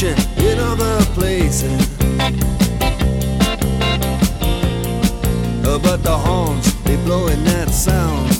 Competition in other places. Uh, but the horns, they blowing that sound.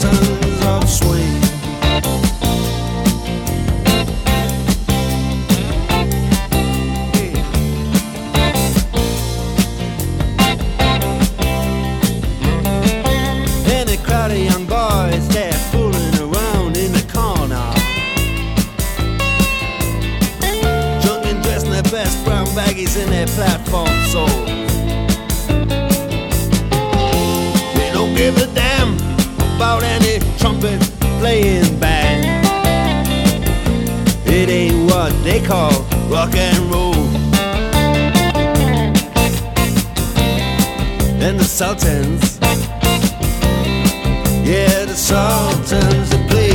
their platform soles. They don't give a damn about any trumpet playing band. It ain't what they call rock and roll. And the Sultans yeah, the Sultans that play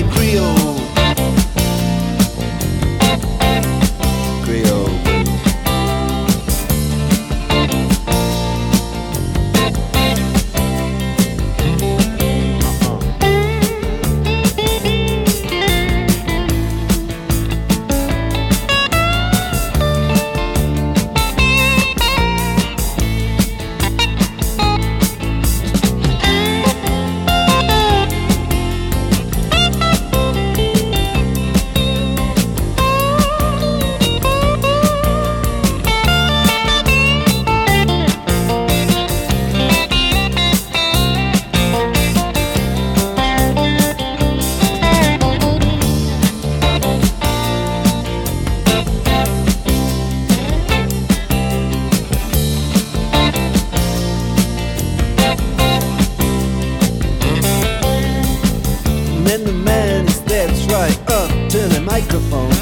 right up to the microphone.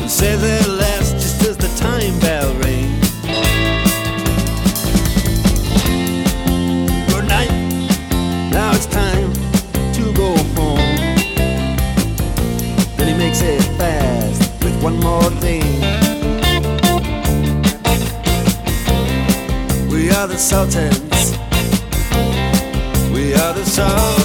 and Says at last, just as the time bell rings. Good night. Now it's time to go home. Then he makes it fast with one more thing. We are the Sultans. We are the Sultans.